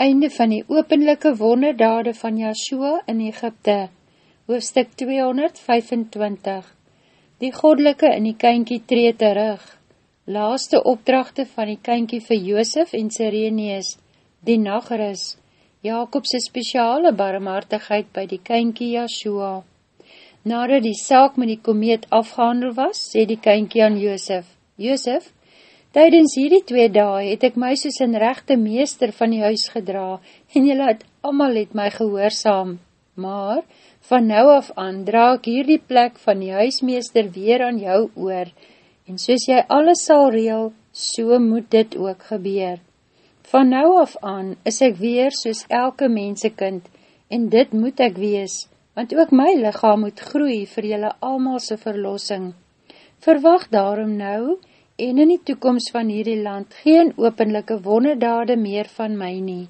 Einde van die openlijke wonderdade van Yahshua in Egypte Hoofstuk 225 Die godelike in die kynkie tree terug. Laaste opdrachte van die kynkie vir Joosef en Sireneus Die Nageris Jacobse speciale barmhartigheid by die kynkie Yahshua Nadat die saak met die komeet afgehandel was, sê die kynkie aan Joosef Joosef, Tijdens hierdie twee dae het ek my soos een rechte meester van die huis gedra en jylle het allemaal het my gehoorzaam. Maar, van nou af aan dra ek hierdie plek van die huismeester weer aan jou oor en soos jy alles sal reel, so moet dit ook gebeur. Van nou af aan is ek weer soos elke mensekind en dit moet ek wees, want ook my lichaam moet groei vir jylle almalse verlossing. Verwacht daarom nou, en in die toekomst van hierdie land geen openlijke wonderdade meer van my nie.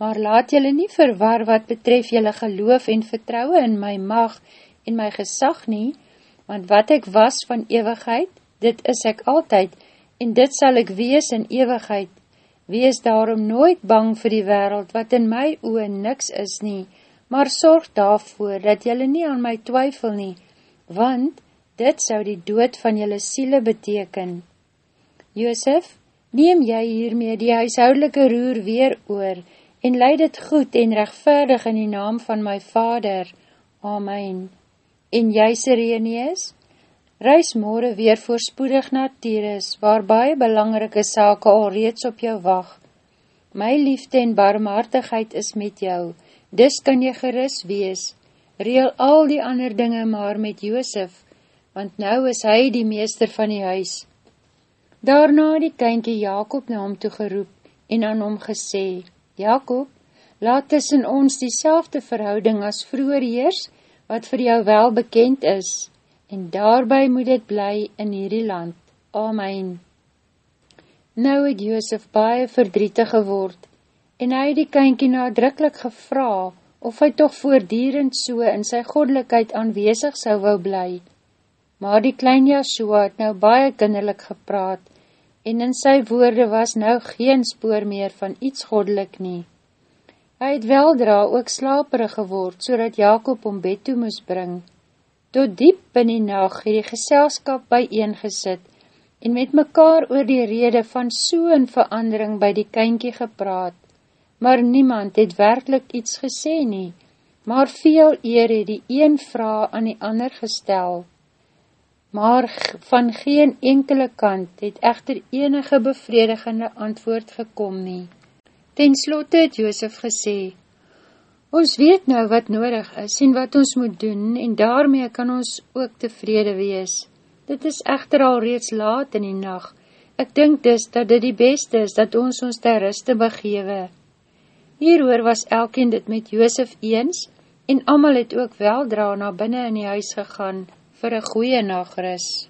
Maar laat jylle nie verwar wat betref jylle geloof en vertrouwe in my mag en my gesag nie, want wat ek was van ewigheid, dit is ek altyd, en dit sal ek wees in ewigheid. Wees daarom nooit bang vir die wereld, wat in my oe niks is nie, maar sorg daarvoor, dat jylle nie aan my twyfel nie, want, dit sou die dood van jylle siele beteken. Joosef, neem jy hiermee die huishoudelike roer weer oor en leid het goed en rechtvaardig in die naam van my vader. Amen. En jy, Sireneus, reis morgen weer voorspoedig na Tyrus, waar baie belangrike sake al reeds op jou wacht. My liefde en barmhartigheid is met jou, dis kan jy geris wees. Reel al die ander dinge maar met Joosef, want nou is hy die meester van die huis. Daarna die kynkie Jacob na hom toe geroep en aan hom gesê, Jacob, laat tussen ons die verhouding as vroeger heers, wat vir jou wel bekend is, en daarby moet het bly in hierdie land. Amen. Nou het Joosef baie verdrietig geword, en hy het die kynkie nadrukkelijk gevra, of hy toch voordierend so in sy goddelikheid aanwezig sou wou bly, maar die klein Joshua het nou baie kinderlik gepraat, en in sy woorde was nou geen spoor meer van iets goddelik nie. Hy het weldra ook slaperig geword, so dat Jacob om bed toe moes bring. Tot diep in die nacht het die geselskap bijeengesit, en met mekaar oor die rede van so een verandering by die kynkie gepraat, maar niemand het werkelijk iets gesê nie, maar veel eer het die een vraag aan die ander gesteld maar van geen enkele kant het echter enige bevredigende antwoord gekom nie. Ten slotte het Joosef gesê, Ons weet nou wat nodig is en wat ons moet doen en daarmee kan ons ook tevrede wees. Dit is echter al reeds laat in die nacht. Ek dink dus dat dit die beste is dat ons ons ter ruste begewe. Hieroor was elkeen dit met Joosef eens en amal het ook weldra na binnen in die huis gegaan vir een goeie nageris.